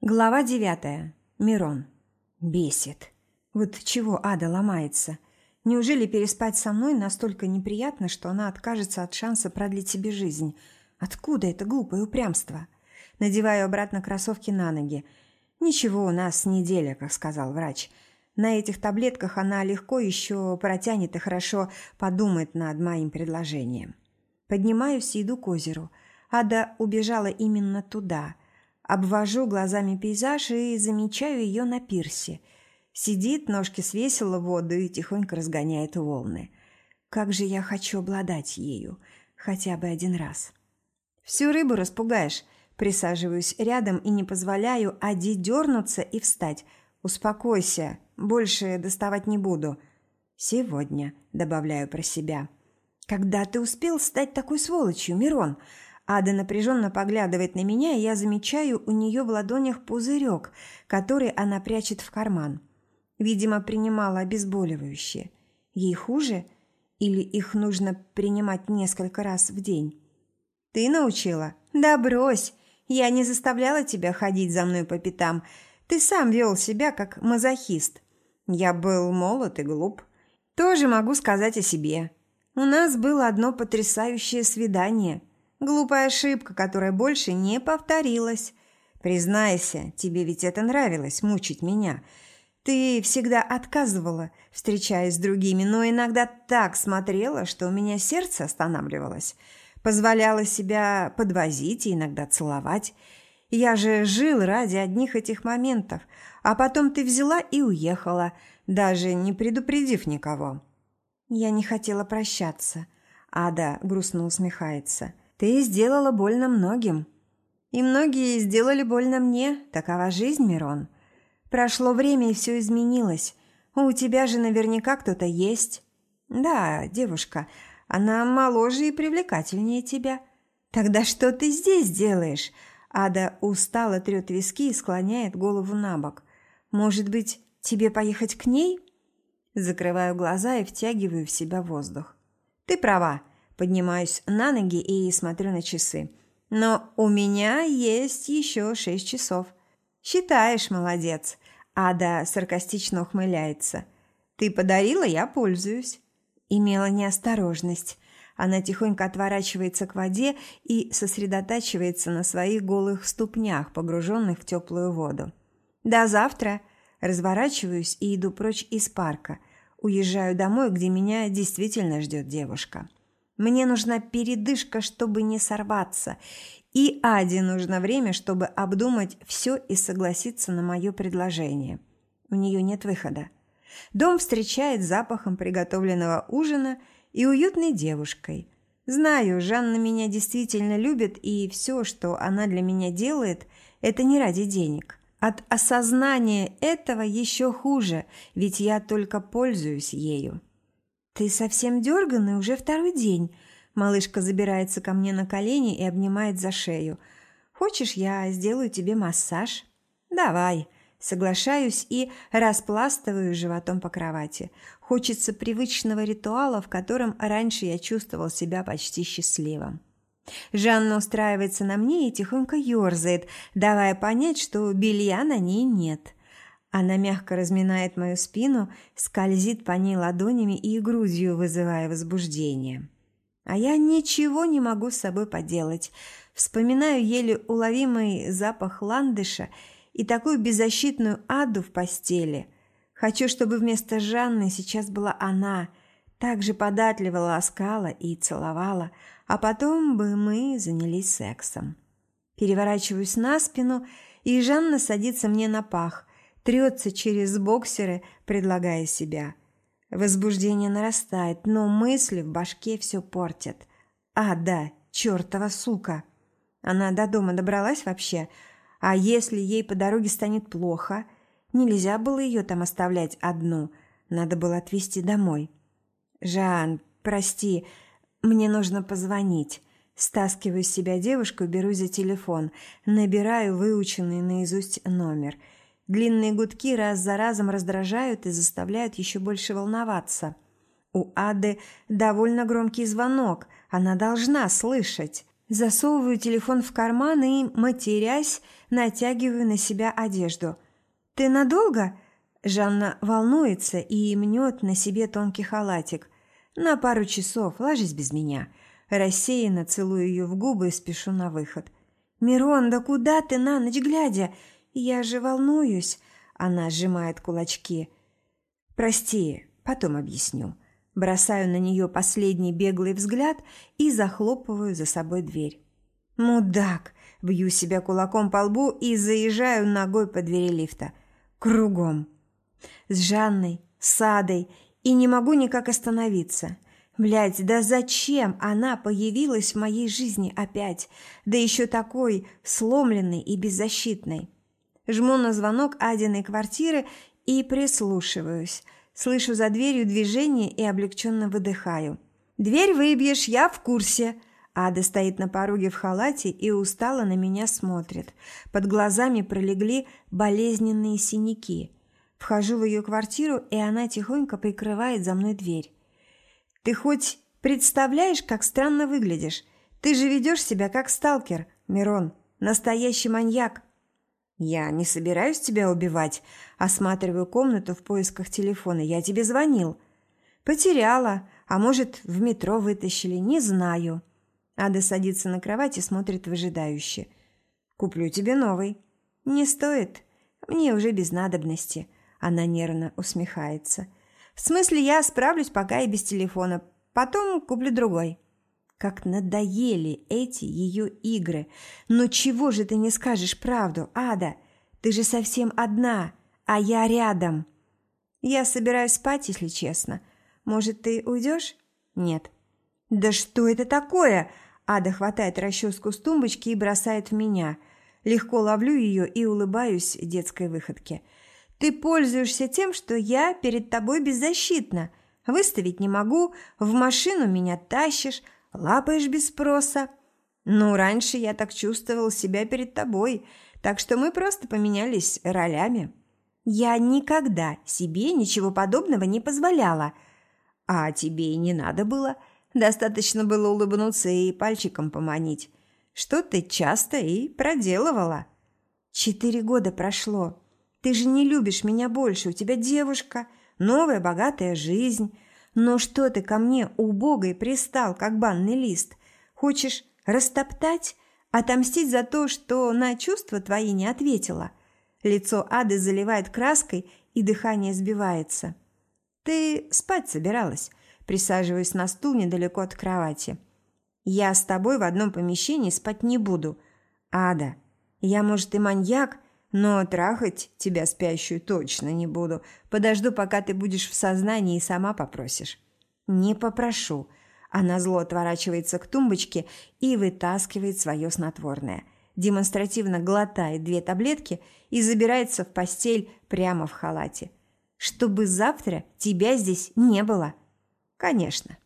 Глава девятая. Мирон. Бесит. Вот чего ада ломается? Неужели переспать со мной настолько неприятно, что она откажется от шанса продлить себе жизнь? Откуда это глупое упрямство? Надеваю обратно кроссовки на ноги. Ничего, у нас неделя, как сказал врач. На этих таблетках она легко еще протянет и хорошо подумает над моим предложением. Поднимаюсь и иду к озеру. Ада убежала именно туда – Обвожу глазами пейзаж и замечаю ее на пирсе. Сидит, ножки свесила в воду и тихонько разгоняет волны. Как же я хочу обладать ею, хотя бы один раз. Всю рыбу распугаешь. Присаживаюсь рядом и не позволяю Ади дернуться и встать. Успокойся, больше доставать не буду. Сегодня, добавляю про себя. Когда ты успел стать такой сволочью, Мирон? Ада напряженно поглядывает на меня, и я замечаю у нее в ладонях пузырек, который она прячет в карман. Видимо, принимала обезболивающее. Ей хуже? Или их нужно принимать несколько раз в день? «Ты научила?» «Да брось! Я не заставляла тебя ходить за мной по пятам. Ты сам вел себя как мазохист. Я был молод и глуп. Тоже могу сказать о себе. У нас было одно потрясающее свидание – Глупая ошибка, которая больше не повторилась. Признайся, тебе ведь это нравилось, мучить меня. Ты всегда отказывала, встречаясь с другими, но иногда так смотрела, что у меня сердце останавливалось. Позволяла себя подвозить и иногда целовать. Я же жил ради одних этих моментов, а потом ты взяла и уехала, даже не предупредив никого. Я не хотела прощаться. Ада грустно усмехается. Ты сделала больно многим. И многие сделали больно мне. Такова жизнь, Мирон. Прошло время, и все изменилось. У тебя же наверняка кто-то есть. Да, девушка, она моложе и привлекательнее тебя. Тогда что ты здесь делаешь? Ада устало трет виски и склоняет голову на бок. Может быть, тебе поехать к ней? Закрываю глаза и втягиваю в себя воздух. Ты права. Поднимаюсь на ноги и смотрю на часы. Но у меня есть еще шесть часов. Считаешь, молодец. Ада саркастично ухмыляется. Ты подарила, я пользуюсь. Имела неосторожность. Она тихонько отворачивается к воде и сосредотачивается на своих голых ступнях, погруженных в теплую воду. До завтра. Разворачиваюсь и иду прочь из парка. Уезжаю домой, где меня действительно ждет девушка. Мне нужна передышка, чтобы не сорваться. И Аде нужно время, чтобы обдумать все и согласиться на мое предложение. У нее нет выхода. Дом встречает запахом приготовленного ужина и уютной девушкой. Знаю, Жанна меня действительно любит, и все, что она для меня делает, это не ради денег. От осознания этого еще хуже, ведь я только пользуюсь ею. «Ты совсем дерганый уже второй день». Малышка забирается ко мне на колени и обнимает за шею. «Хочешь, я сделаю тебе массаж?» «Давай». Соглашаюсь и распластываю животом по кровати. Хочется привычного ритуала, в котором раньше я чувствовал себя почти счастливым. Жанна устраивается на мне и тихонько ерзает, давая понять, что белья на ней нет. Она мягко разминает мою спину, скользит по ней ладонями и грудью, вызывая возбуждение. А я ничего не могу с собой поделать. Вспоминаю еле уловимый запах ландыша и такую беззащитную аду в постели. Хочу, чтобы вместо Жанны сейчас была она, так же податливо ласкала и целовала, а потом бы мы занялись сексом. Переворачиваюсь на спину, и Жанна садится мне на пах, трется через боксеры, предлагая себя. Возбуждение нарастает, но мысли в башке все портят. А, да, чертова сука. Она до дома добралась вообще? А если ей по дороге станет плохо? Нельзя было ее там оставлять одну. Надо было отвезти домой. «Жан, прости, мне нужно позвонить». Стаскиваю с себя девушку беру за телефон. Набираю выученный наизусть номер – Длинные гудки раз за разом раздражают и заставляют еще больше волноваться. У Ады довольно громкий звонок, она должна слышать. Засовываю телефон в карман и, матерясь, натягиваю на себя одежду. «Ты надолго?» Жанна волнуется и мнет на себе тонкий халатик. «На пару часов, ложись без меня». Рассеянно целую ее в губы и спешу на выход. «Мирон, да куда ты на ночь глядя? Я же волнуюсь!» Она сжимает кулачки. «Прости, потом объясню». Бросаю на нее последний беглый взгляд и захлопываю за собой дверь. «Мудак!» – бью себя кулаком по лбу и заезжаю ногой по двери лифта. Кругом. С Жанной, с Адой, и не могу никак остановиться. Блядь, да зачем она появилась в моей жизни опять? Да еще такой сломленной и беззащитной. Жму на звонок Адиной квартиры и прислушиваюсь – Слышу за дверью движение и облегченно выдыхаю. «Дверь выбьешь, я в курсе!» Ада стоит на пороге в халате и устало на меня смотрит. Под глазами пролегли болезненные синяки. Вхожу в ее квартиру, и она тихонько прикрывает за мной дверь. «Ты хоть представляешь, как странно выглядишь? Ты же ведешь себя как сталкер, Мирон, настоящий маньяк!» «Я не собираюсь тебя убивать», Осматриваю комнату в поисках телефона. «Я тебе звонил». «Потеряла. А может, в метро вытащили. Не знаю». Ада садится на кровать и смотрит выжидающе. «Куплю тебе новый». «Не стоит. Мне уже без надобности». Она нервно усмехается. «В смысле, я справлюсь пока и без телефона. Потом куплю другой». Как надоели эти ее игры. Но чего же ты не скажешь правду, Ада? Ты же совсем одна а я рядом. Я собираюсь спать, если честно. Может, ты уйдешь? Нет. Да что это такое? Ада хватает расческу с тумбочки и бросает в меня. Легко ловлю ее и улыбаюсь детской выходке. Ты пользуешься тем, что я перед тобой беззащитна. Выставить не могу, в машину меня тащишь, лапаешь без спроса. Ну, раньше я так чувствовал себя перед тобой, так что мы просто поменялись ролями. Я никогда себе ничего подобного не позволяла. А тебе и не надо было. Достаточно было улыбнуться и пальчиком поманить. Что ты часто и проделывала. Четыре года прошло. Ты же не любишь меня больше. У тебя девушка, новая богатая жизнь. Но что ты ко мне убогой пристал, как банный лист? Хочешь растоптать, отомстить за то, что на чувства твои не ответила? Лицо Ады заливает краской, и дыхание сбивается. «Ты спать собиралась?» Присаживаюсь на стул недалеко от кровати. «Я с тобой в одном помещении спать не буду. Ада, я, может, и маньяк, но трахать тебя спящую точно не буду. Подожду, пока ты будешь в сознании и сама попросишь». «Не попрошу». Она зло отворачивается к тумбочке и вытаскивает свое снотворное – демонстративно глотает две таблетки и забирается в постель прямо в халате. «Чтобы завтра тебя здесь не было». «Конечно».